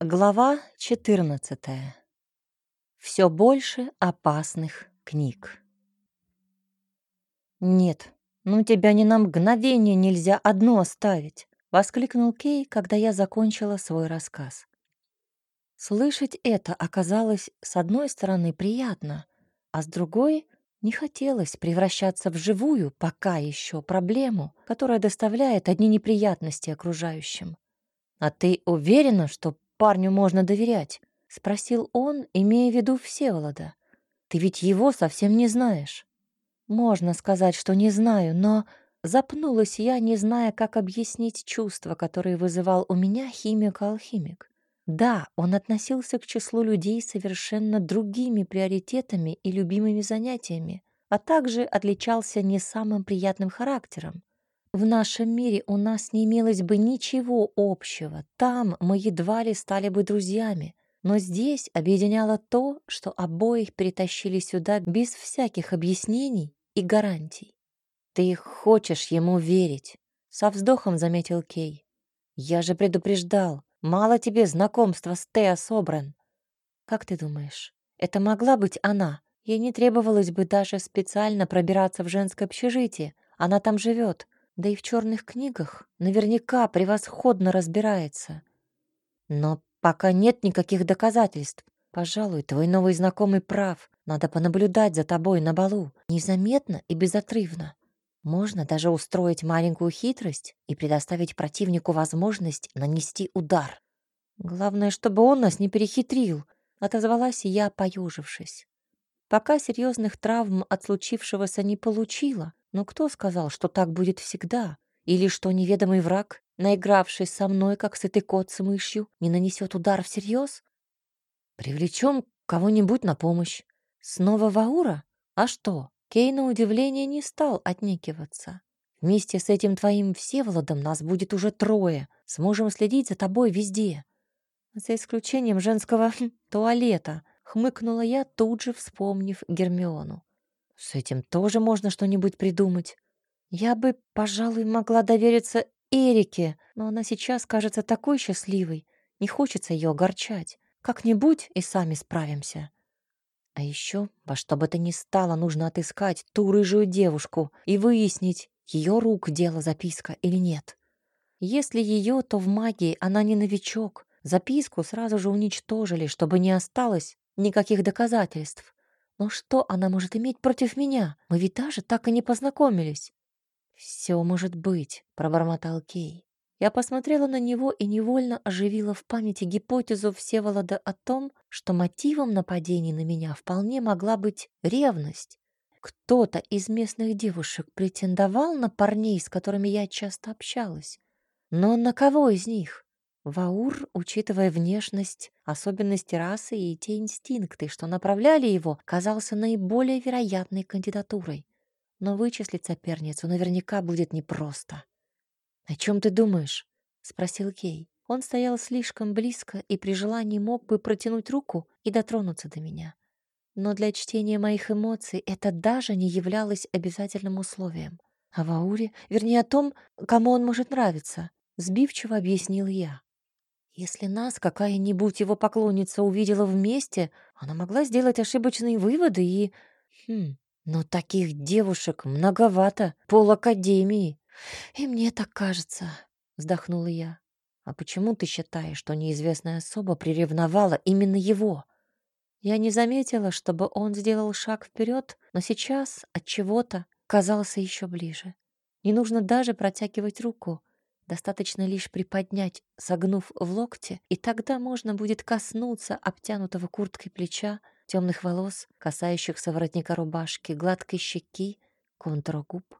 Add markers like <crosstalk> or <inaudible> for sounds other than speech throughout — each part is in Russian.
Глава 14. Все больше опасных книг. «Нет, ну тебя ни на мгновение нельзя одно оставить», — воскликнул Кей, когда я закончила свой рассказ. Слышать это оказалось, с одной стороны, приятно, а с другой — не хотелось превращаться в живую, пока еще, проблему, которая доставляет одни неприятности окружающим. «А ты уверена, что парню можно доверять?» — спросил он, имея в виду Всеволода. «Ты ведь его совсем не знаешь». «Можно сказать, что не знаю, но...» Запнулась я, не зная, как объяснить чувства, которые вызывал у меня химик-алхимик. Да, он относился к числу людей совершенно другими приоритетами и любимыми занятиями, а также отличался не самым приятным характером. В нашем мире у нас не имелось бы ничего общего. Там мы едва ли стали бы друзьями. Но здесь объединяло то, что обоих перетащили сюда без всяких объяснений и гарантий. «Ты хочешь ему верить», — со вздохом заметил Кей. «Я же предупреждал. Мало тебе знакомства с Тео Собран». «Как ты думаешь, это могла быть она? Ей не требовалось бы даже специально пробираться в женское общежитие. Она там живет. Да и в черных книгах наверняка превосходно разбирается. Но пока нет никаких доказательств. Пожалуй, твой новый знакомый прав. Надо понаблюдать за тобой на балу, незаметно и безотрывно. Можно даже устроить маленькую хитрость и предоставить противнику возможность нанести удар. Главное, чтобы он нас не перехитрил, отозвалась я, поюжившись. Пока серьезных травм от случившегося не получила, но кто сказал, что так будет всегда? Или что неведомый враг, наигравшись со мной, как сытый кот с мышью, не нанесет удар всерьез? Привлечем кого-нибудь на помощь. Снова Ваура? А что? Кей на удивление не стал отнекиваться. Вместе с этим твоим Всеволодом нас будет уже трое. Сможем следить за тобой везде. За исключением женского туалета, хмыкнула я, тут же вспомнив Гермиону. С этим тоже можно что-нибудь придумать. Я бы, пожалуй, могла довериться Эрике, но она сейчас кажется такой счастливой. Не хочется ее огорчать. Как-нибудь и сами справимся. А еще во что бы то ни стало нужно отыскать ту рыжую девушку и выяснить, ее рук дело записка или нет. Если ее, то в магии она не новичок. Записку сразу же уничтожили, чтобы не осталось никаких доказательств. Но что она может иметь против меня? Мы ведь даже так и не познакомились. Все может быть, пробормотал Кей. Я посмотрела на него и невольно оживила в памяти гипотезу Всеволода о том, что мотивом нападения на меня вполне могла быть ревность. Кто-то из местных девушек претендовал на парней, с которыми я часто общалась. Но на кого из них? Ваур, учитывая внешность, особенности расы и те инстинкты, что направляли его, казался наиболее вероятной кандидатурой. Но вычислить соперницу наверняка будет непросто. «О чем ты думаешь?» — спросил Кей. Он стоял слишком близко и при желании мог бы протянуть руку и дотронуться до меня. Но для чтения моих эмоций это даже не являлось обязательным условием. О Вауре, вернее о том, кому он может нравиться, сбивчиво объяснил я. Если нас какая-нибудь его поклонница увидела вместе, она могла сделать ошибочные выводы и... Хм, но таких девушек многовато, пол академии. И мне так кажется, вздохнула я. А почему ты считаешь, что неизвестная особа приревновала именно его? Я не заметила, чтобы он сделал шаг вперед, но сейчас от чего-то казался еще ближе. Не нужно даже протягивать руку. Достаточно лишь приподнять, согнув в локте, и тогда можно будет коснуться обтянутого курткой плеча, темных волос, касающихся воротника рубашки, гладкой щеки, контура губ.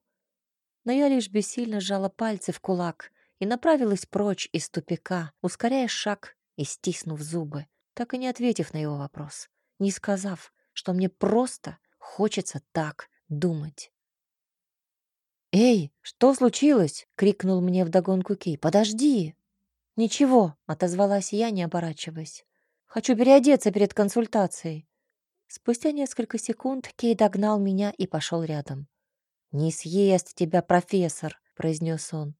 Но я лишь бессильно сжала пальцы в кулак и направилась прочь из тупика, ускоряя шаг и стиснув зубы, так и не ответив на его вопрос, не сказав, что мне просто хочется так думать. «Эй, что случилось?» — крикнул мне вдогонку Кей. «Подожди!» «Ничего», — отозвалась я, не оборачиваясь. «Хочу переодеться перед консультацией». Спустя несколько секунд Кей догнал меня и пошел рядом. «Не съест тебя профессор», — произнес он.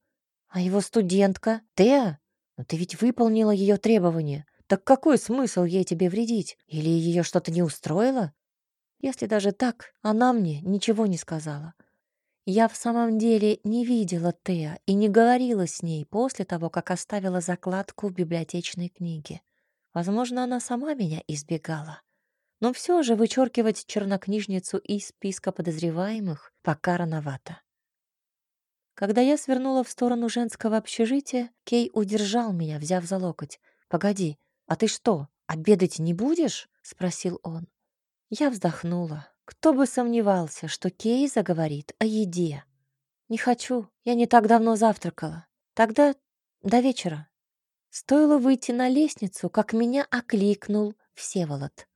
«А его студентка? Теа? Но ты ведь выполнила ее требования. Так какой смысл ей тебе вредить? Или ее что-то не устроило? Если даже так, она мне ничего не сказала. Я в самом деле не видела Теа и не говорила с ней после того, как оставила закладку в библиотечной книге. Возможно, она сама меня избегала. Но все же вычеркивать чернокнижницу из списка подозреваемых пока рановато. Когда я свернула в сторону женского общежития, Кей удержал меня, взяв за локоть. «Погоди, а ты что, обедать не будешь?» — спросил он. Я вздохнула. Кто бы сомневался, что Кей заговорит о еде. «Не хочу, я не так давно завтракала. Тогда до вечера». Стоило выйти на лестницу, как меня окликнул Всеволод.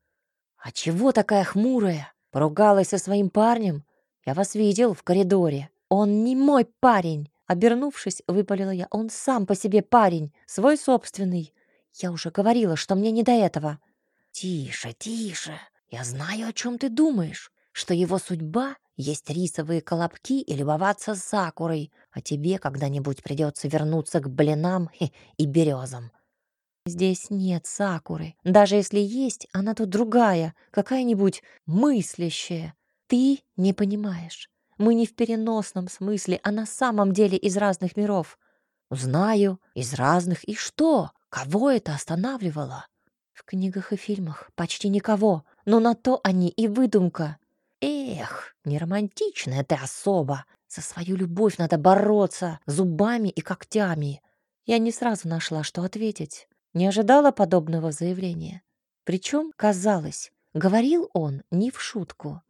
«А чего такая хмурая? Поругалась со своим парнем? Я вас видел в коридоре». «Он не мой парень!» Обернувшись, выпалила я. «Он сам по себе парень, свой собственный. Я уже говорила, что мне не до этого». «Тише, тише. Я знаю, о чем ты думаешь. Что его судьба есть рисовые колобки и любоваться сакурой, а тебе когда-нибудь придется вернуться к блинам <laughs> и березам». «Здесь нет сакуры. Даже если есть, она тут другая, какая-нибудь мыслящая. Ты не понимаешь. Мы не в переносном смысле, а на самом деле из разных миров. Знаю, из разных. И что? Кого это останавливало? В книгах и фильмах почти никого, но на то они и выдумка. Эх, неромантичная ты особа. За свою любовь надо бороться зубами и когтями. Я не сразу нашла, что ответить. Не ожидала подобного заявления. Причем, казалось, говорил он не в шутку.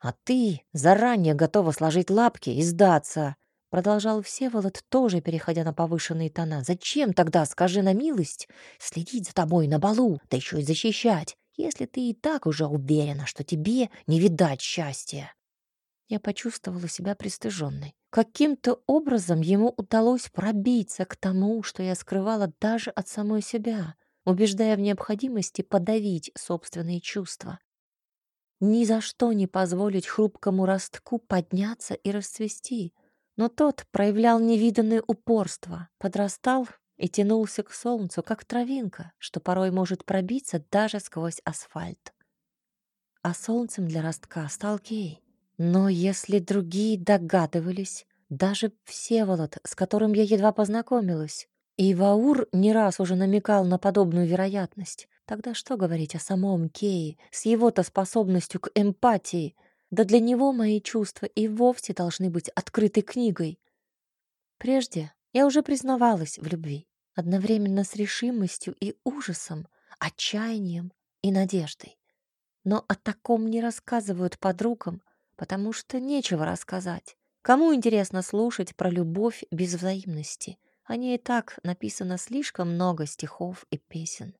«А ты заранее готова сложить лапки и сдаться», — продолжал Всеволод, тоже переходя на повышенные тона. «Зачем тогда, скажи на милость, следить за тобой на балу, да еще и защищать, если ты и так уже уверена, что тебе не видать счастья?» Я почувствовала себя пристыженной. Каким-то образом ему удалось пробиться к тому, что я скрывала даже от самой себя, убеждая в необходимости подавить собственные чувства ни за что не позволить хрупкому ростку подняться и расцвести. Но тот проявлял невиданное упорство, подрастал и тянулся к солнцу, как травинка, что порой может пробиться даже сквозь асфальт. А солнцем для ростка стал Кей. Но если другие догадывались, даже Всеволод, с которым я едва познакомилась, и Ваур не раз уже намекал на подобную вероятность, Тогда что говорить о самом Кее с его-то способностью к эмпатии? Да для него мои чувства и вовсе должны быть открытой книгой. Прежде я уже признавалась в любви, одновременно с решимостью и ужасом, отчаянием и надеждой. Но о таком не рассказывают подругам, потому что нечего рассказать. Кому интересно слушать про любовь без взаимности? О ней и так написано слишком много стихов и песен.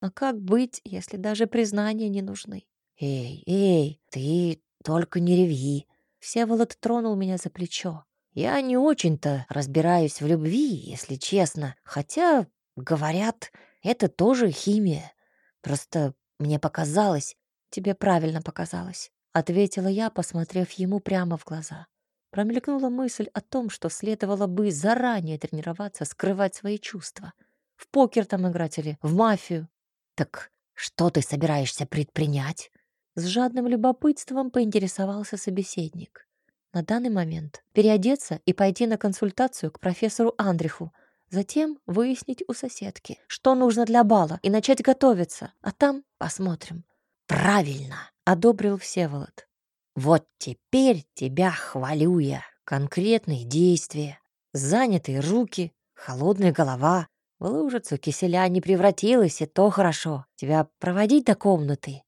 А как быть, если даже признания не нужны? «Эй, эй, ты только не реви!» Всеволод тронул меня за плечо. «Я не очень-то разбираюсь в любви, если честно, хотя, говорят, это тоже химия. Просто мне показалось...» «Тебе правильно показалось», — ответила я, посмотрев ему прямо в глаза. Промелькнула мысль о том, что следовало бы заранее тренироваться скрывать свои чувства. В покер там играть или в мафию. «Так что ты собираешься предпринять?» С жадным любопытством поинтересовался собеседник. На данный момент переодеться и пойти на консультацию к профессору Андриху, затем выяснить у соседки, что нужно для бала, и начать готовиться, а там посмотрим. «Правильно!» — одобрил Всеволод. «Вот теперь тебя хвалю я. Конкретные действия, занятые руки, холодная голова, в лужицу киселя не превратилась, и то хорошо. Тебя проводить до комнаты?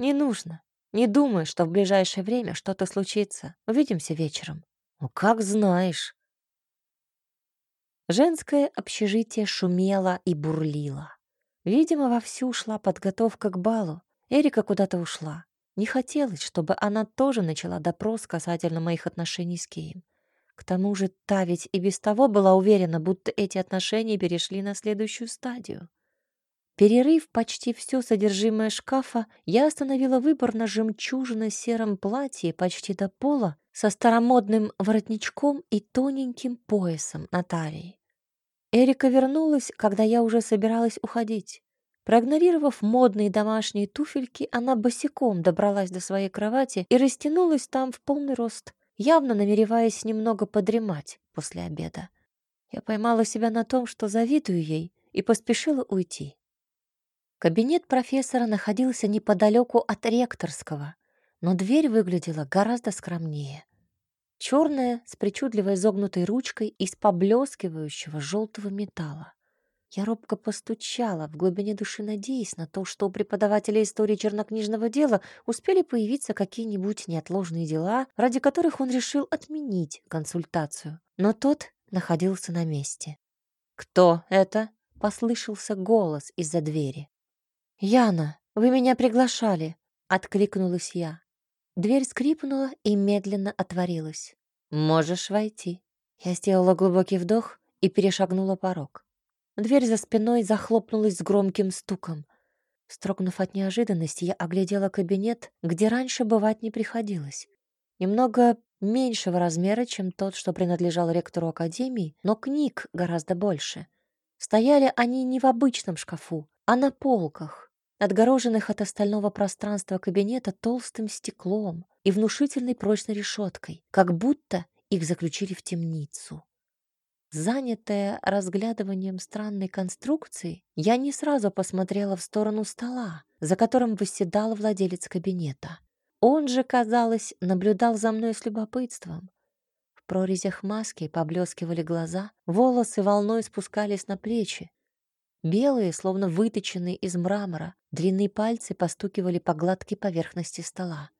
Не нужно. Не думай, что в ближайшее время что-то случится. Увидимся вечером. Ну, как знаешь. Женское общежитие шумело и бурлило. Видимо, вовсю шла подготовка к балу. Эрика куда-то ушла. Не хотелось, чтобы она тоже начала допрос касательно моих отношений с Кеем. К тому же та ведь и без того была уверена, будто эти отношения перешли на следующую стадию. Перерыв почти все содержимое шкафа, я остановила выбор на жемчужно-сером платье почти до пола со старомодным воротничком и тоненьким поясом на талии. Эрика вернулась, когда я уже собиралась уходить. Проигнорировав модные домашние туфельки, она босиком добралась до своей кровати и растянулась там в полный рост, явно намереваясь немного подремать после обеда. Я поймала себя на том, что завидую ей, и поспешила уйти. Кабинет профессора находился неподалеку от ректорского, но дверь выглядела гораздо скромнее. Черная, с причудливо изогнутой ручкой из поблескивающего желтого металла. Я робко постучала, в глубине души надеясь на то, что у преподавателя истории чернокнижного дела успели появиться какие-нибудь неотложные дела, ради которых он решил отменить консультацию. Но тот находился на месте. «Кто это?» — послышался голос из-за двери. «Яна, вы меня приглашали», — откликнулась я. Дверь скрипнула и медленно отворилась. «Можешь войти». Я сделала глубокий вдох и перешагнула порог. Дверь за спиной захлопнулась с громким стуком. Строгнув от неожиданности, я оглядела кабинет, где раньше бывать не приходилось. Немного меньшего размера, чем тот, что принадлежал ректору академии, но книг гораздо больше. Стояли они не в обычном шкафу, а на полках, отгороженных от остального пространства кабинета толстым стеклом и внушительной прочной решеткой, как будто их заключили в темницу. Занятая разглядыванием странной конструкции, я не сразу посмотрела в сторону стола, за которым восседал владелец кабинета. Он же, казалось, наблюдал за мной с любопытством. В прорезях маски поблескивали глаза, волосы волной спускались на плечи. Белые, словно выточенные из мрамора, длинные пальцы постукивали по гладкой поверхности стола.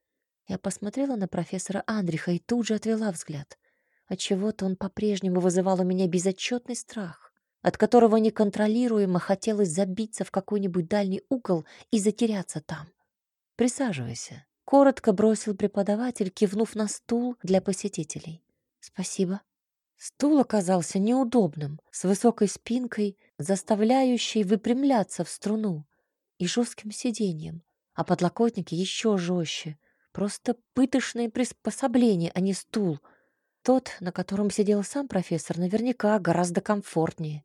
Я посмотрела на профессора Андриха и тут же отвела взгляд. Отчего-то он по-прежнему вызывал у меня безотчетный страх, от которого неконтролируемо хотелось забиться в какой-нибудь дальний угол и затеряться там. «Присаживайся», — коротко бросил преподаватель, кивнув на стул для посетителей. «Спасибо». Стул оказался неудобным, с высокой спинкой, заставляющей выпрямляться в струну, и жестким сиденьем, а подлокотники еще жестче. Просто пыточное приспособление, а не стул — тот, на котором сидел сам профессор, наверняка гораздо комфортнее.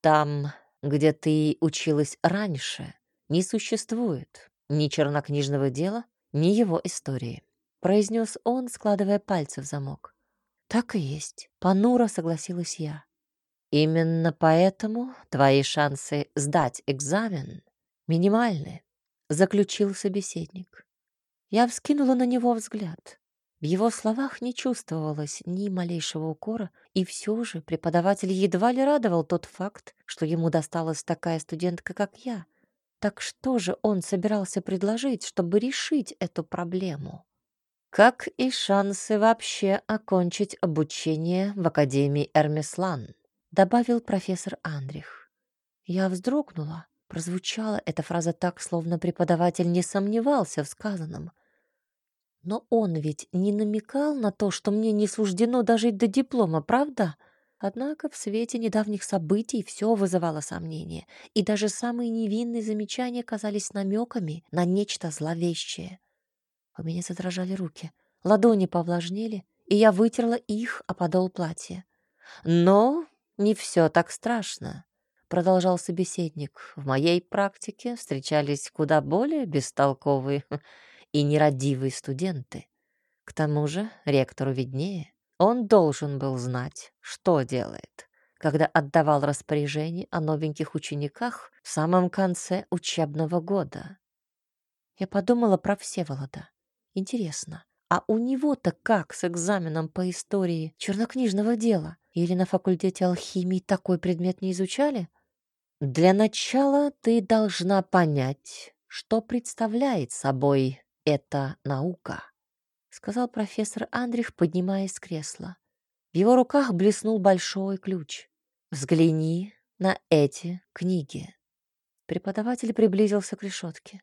Там, где ты училась раньше, не существует ни чернокнижного дела, ни его истории, произнес он, складывая пальцы в замок. Так и есть, понуро согласилась я. Именно поэтому твои шансы сдать экзамен минимальны, заключил собеседник. Я вскинула на него взгляд. В его словах не чувствовалось ни малейшего укора, и все же преподаватель едва ли радовал тот факт, что ему досталась такая студентка, как я. Так что же он собирался предложить, чтобы решить эту проблему? Как и шансы вообще окончить обучение в Академии Эрмеслан, добавил профессор Андрих. Я вздрогнула. Прозвучала эта фраза так, словно преподаватель не сомневался в сказанном — но он ведь не намекал на то, что мне не суждено дожить до диплома, правда? Однако в свете недавних событий все вызывало сомнения, и даже самые невинные замечания казались намеками на нечто зловещее. У меня задрожали руки, ладони повлажнели, и я вытерла их о подол платья. «Но не все так страшно», — продолжал собеседник. «В моей практике встречались куда более бестолковые <laughs> и нерадивые студенты. К тому же ректору виднее. Он должен был знать, что делает, когда отдавал распоряжение о новеньких учениках в самом конце учебного года. Я подумала про Всеволода. Интересно, а у него-то как с экзаменом по истории чернокнижного дела? Или на факультете алхимии такой предмет не изучали? Для начала ты должна понять, что представляет собой это наука», — сказал профессор Андрих, поднимаясь с кресла. В его руках блеснул большой ключ. «Взгляни на эти книги». Преподаватель приблизился к решетке.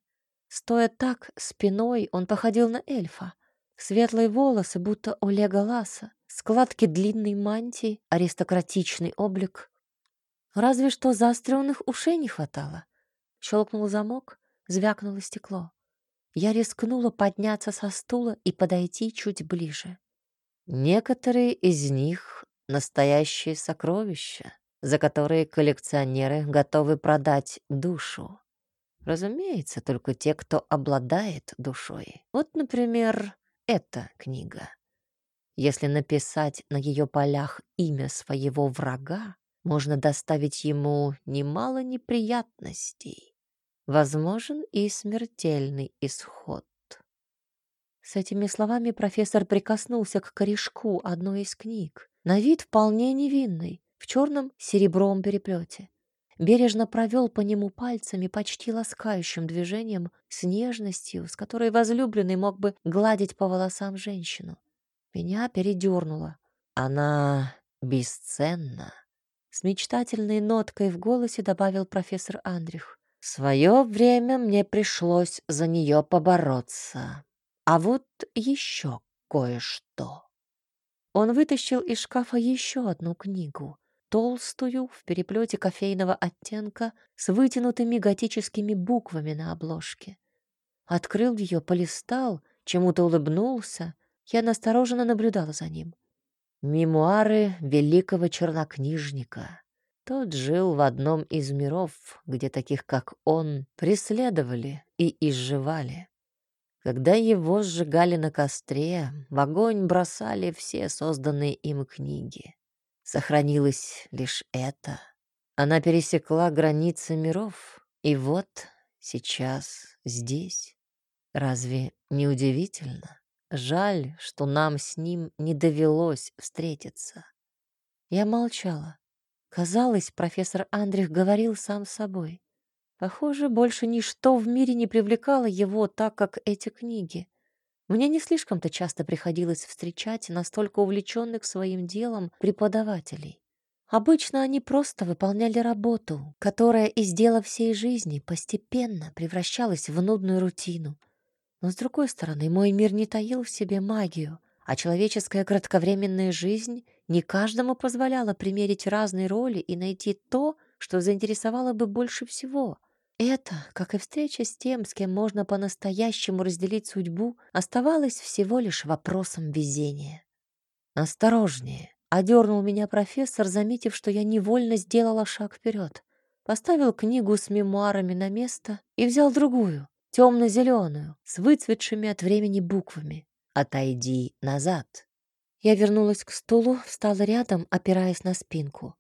Стоя так, спиной, он походил на эльфа. Светлые волосы, будто у Леголаса, складки длинной мантии, аристократичный облик. Разве что заостренных ушей не хватало. Щелкнул замок, звякнуло стекло. Я рискнула подняться со стула и подойти чуть ближе. Некоторые из них — настоящие сокровища, за которые коллекционеры готовы продать душу. Разумеется, только те, кто обладает душой. Вот, например, эта книга. Если написать на ее полях имя своего врага, можно доставить ему немало неприятностей. Возможен и смертельный исход. С этими словами профессор прикоснулся к корешку одной из книг, на вид вполне невинной, в черном серебром переплете. Бережно провел по нему пальцами почти ласкающим движением с нежностью, с которой возлюбленный мог бы гладить по волосам женщину. Меня передернуло. Она бесценна. С мечтательной ноткой в голосе добавил профессор Андрих. В свое время мне пришлось за нее побороться. А вот еще кое-что. Он вытащил из шкафа еще одну книгу, толстую, в переплете кофейного оттенка, с вытянутыми готическими буквами на обложке. Открыл ее, полистал, чему-то улыбнулся. Я настороженно наблюдала за ним. Мемуары великого чернокнижника. Тот жил в одном из миров, где таких, как он, преследовали и изживали. Когда его сжигали на костре, в огонь бросали все созданные им книги. Сохранилось лишь это. Она пересекла границы миров, и вот сейчас здесь. Разве не удивительно? Жаль, что нам с ним не довелось встретиться. Я молчала. Казалось, профессор Андрих говорил сам с собой. Похоже, больше ничто в мире не привлекало его так, как эти книги. Мне не слишком-то часто приходилось встречать настолько увлеченных своим делом преподавателей. Обычно они просто выполняли работу, которая из дела всей жизни постепенно превращалась в нудную рутину. Но, с другой стороны, мой мир не таил в себе магию, а человеческая кратковременная жизнь не каждому позволяла примерить разные роли и найти то, что заинтересовало бы больше всего. Это, как и встреча с тем, с кем можно по-настоящему разделить судьбу, оставалось всего лишь вопросом везения. «Осторожнее!» — одернул меня профессор, заметив, что я невольно сделала шаг вперед. Поставил книгу с мемуарами на место и взял другую, темно-зеленую, с выцветшими от времени буквами. «Отойди назад!» Я вернулась к стулу, встала рядом, опираясь на спинку.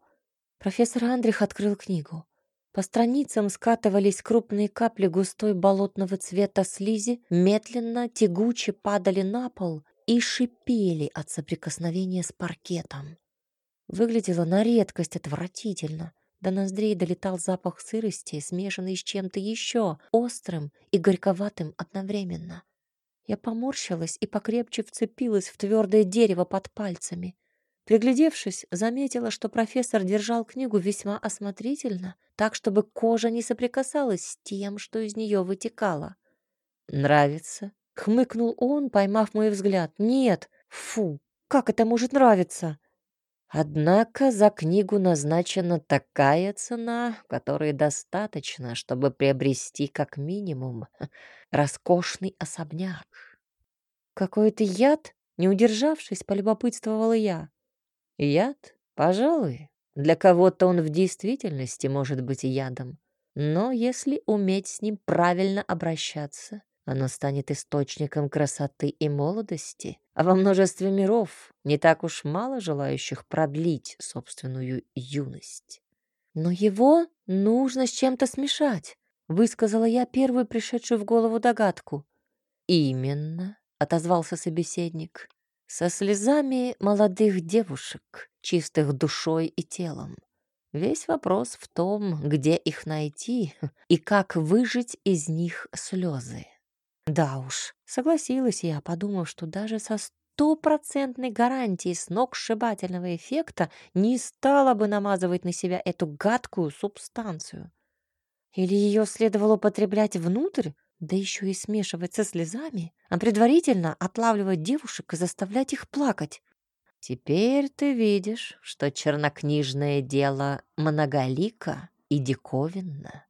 Профессор Андрих открыл книгу. По страницам скатывались крупные капли густой болотного цвета слизи, медленно, тягуче падали на пол и шипели от соприкосновения с паркетом. Выглядело на редкость отвратительно. До ноздрей долетал запах сырости, смешанный с чем-то еще, острым и горьковатым одновременно. Я поморщилась и покрепче вцепилась в твердое дерево под пальцами. Приглядевшись, заметила, что профессор держал книгу весьма осмотрительно, так, чтобы кожа не соприкасалась с тем, что из нее вытекало. «Нравится?» — хмыкнул он, поймав мой взгляд. «Нет, фу, как это может нравиться?» Однако за книгу назначена такая цена, которой достаточно, чтобы приобрести как минимум <laughs> роскошный особняк. «Какой-то яд?» — не удержавшись, полюбопытствовала я. Яд? Пожалуй. Для кого-то он в действительности может быть ядом. Но если уметь с ним правильно обращаться, оно станет источником красоты и молодости. А во множестве миров не так уж мало желающих продлить собственную юность. Но его нужно с чем-то смешать, высказала я первую пришедшую в голову догадку. Именно, отозвался собеседник со слезами молодых девушек, чистых душой и телом. Весь вопрос в том, где их найти <laughs> и как выжить из них слезы. Да уж, согласилась я, подумав, что даже со стопроцентной гарантией сногсшибательного эффекта не стала бы намазывать на себя эту гадкую субстанцию. Или ее следовало употреблять внутрь, да еще и смешивать со слезами, а предварительно отлавливать девушек и заставлять их плакать. Теперь ты видишь, что чернокнижное дело многолико и диковинно.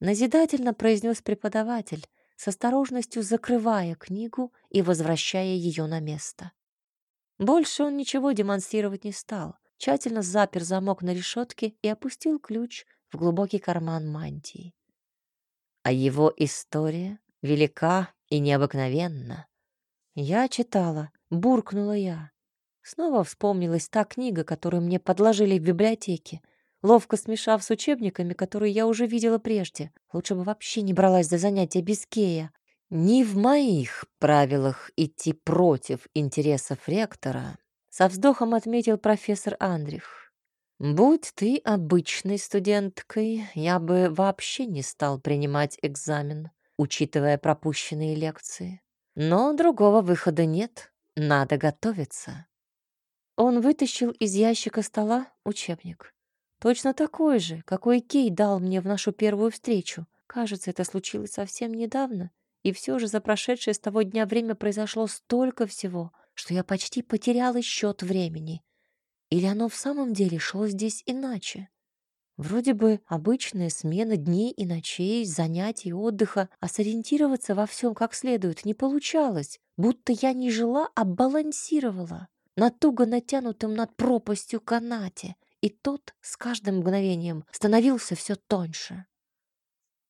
Назидательно произнес преподаватель, с осторожностью закрывая книгу и возвращая ее на место. Больше он ничего демонстрировать не стал, тщательно запер замок на решетке и опустил ключ в глубокий карман мантии. А его история велика и необыкновенна. Я читала, буркнула я. Снова вспомнилась та книга, которую мне подложили в библиотеке, ловко смешав с учебниками, которые я уже видела прежде. Лучше бы вообще не бралась за занятия без Кея. Не в моих правилах идти против интересов ректора, со вздохом отметил профессор Андрих. Будь ты обычной студенткой, я бы вообще не стал принимать экзамен, учитывая пропущенные лекции. Но другого выхода нет, надо готовиться. Он вытащил из ящика стола учебник. Точно такой же, какой Кей дал мне в нашу первую встречу. Кажется, это случилось совсем недавно, и все же за прошедшее с того дня время произошло столько всего, что я почти потеряла счет времени. Или оно в самом деле шло здесь иначе? Вроде бы обычная смена дней и ночей, занятий, отдыха, а сориентироваться во всем как следует не получалось, будто я не жила, а балансировала на туго натянутом над пропастью канате, и тот с каждым мгновением становился все тоньше.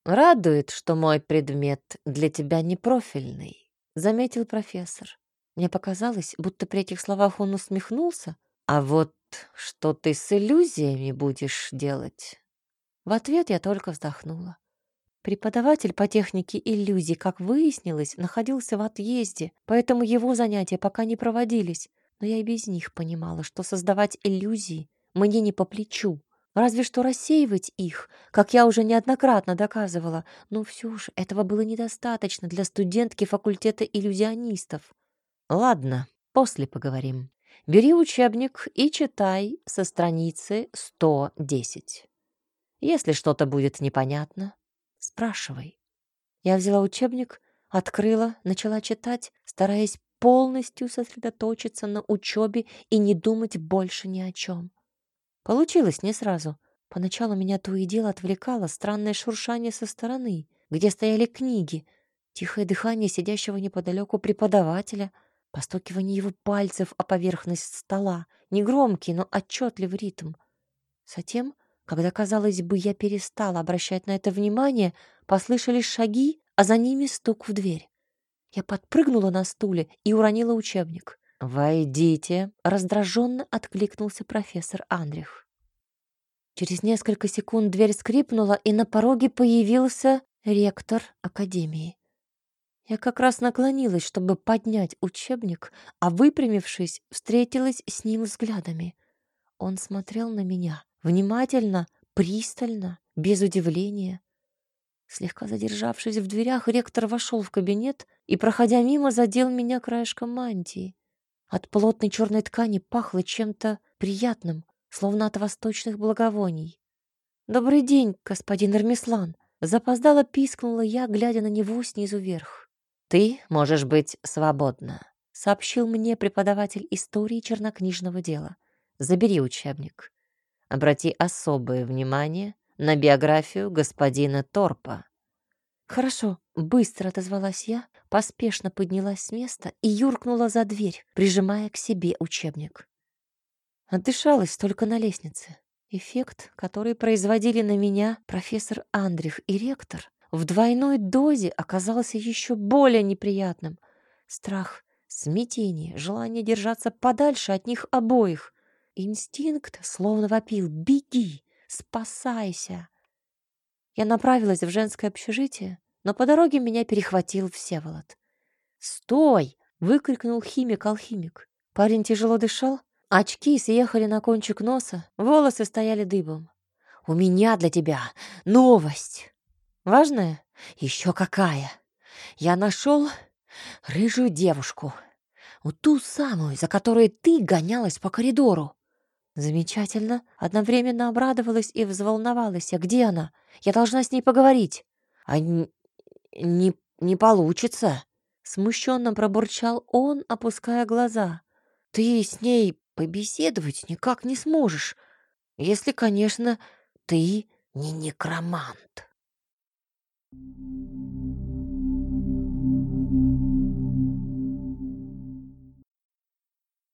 «Радует, что мой предмет для тебя не профильный», — заметил профессор. Мне показалось, будто при этих словах он усмехнулся, а вот что ты с иллюзиями будешь делать? В ответ я только вздохнула. Преподаватель по технике иллюзий, как выяснилось, находился в отъезде, поэтому его занятия пока не проводились, но я и без них понимала, что создавать иллюзии мне не по плечу. Разве что рассеивать их, как я уже неоднократно доказывала, но все же этого было недостаточно для студентки факультета иллюзионистов. Ладно, после поговорим. Бери учебник и читай со страницы 110. Если что-то будет непонятно, спрашивай. Я взяла учебник, открыла, начала читать, стараясь полностью сосредоточиться на учебе и не думать больше ни о чем. Получилось не сразу. Поначалу меня то и дело отвлекало странное шуршание со стороны, где стояли книги, тихое дыхание сидящего неподалеку преподавателя, постукивание его пальцев о поверхность стола, негромкий, но отчетливый ритм. Затем, когда, казалось бы, я перестала обращать на это внимание, послышались шаги, а за ними стук в дверь. Я подпрыгнула на стуле и уронила учебник. «Войдите!» — раздраженно откликнулся профессор Андрих. Через несколько секунд дверь скрипнула, и на пороге появился ректор академии. Я как раз наклонилась, чтобы поднять учебник, а выпрямившись, встретилась с ним взглядами. Он смотрел на меня внимательно, пристально, без удивления. Слегка задержавшись в дверях, ректор вошел в кабинет и, проходя мимо, задел меня краешком мантии. От плотной черной ткани пахло чем-то приятным, словно от восточных благовоний. «Добрый день, господин Эрмислан!» Запоздало пискнула я, глядя на него снизу вверх. «Ты можешь быть свободна», — сообщил мне преподаватель истории чернокнижного дела. «Забери учебник. Обрати особое внимание на биографию господина Торпа. «Хорошо», — быстро отозвалась я, поспешно поднялась с места и юркнула за дверь, прижимая к себе учебник. Отдышалась только на лестнице. Эффект, который производили на меня профессор Андрих и ректор, в двойной дозе оказался еще более неприятным. Страх, смятение, желание держаться подальше от них обоих. Инстинкт словно вопил «Беги! Спасайся!» Я направилась в женское общежитие, но по дороге меня перехватил Всеволод. «Стой!» — выкрикнул химик-алхимик. Парень тяжело дышал, очки съехали на кончик носа, волосы стояли дыбом. «У меня для тебя новость!» «Важная?» «Еще какая! Я нашел рыжую девушку, ту самую, за которой ты гонялась по коридору. Замечательно. Одновременно обрадовалась и взволновалась. А где она? Я должна с ней поговорить. А не, не получится. Смущенно пробурчал он, опуская глаза. Ты с ней побеседовать никак не сможешь, если, конечно, ты не некромант. Thank you.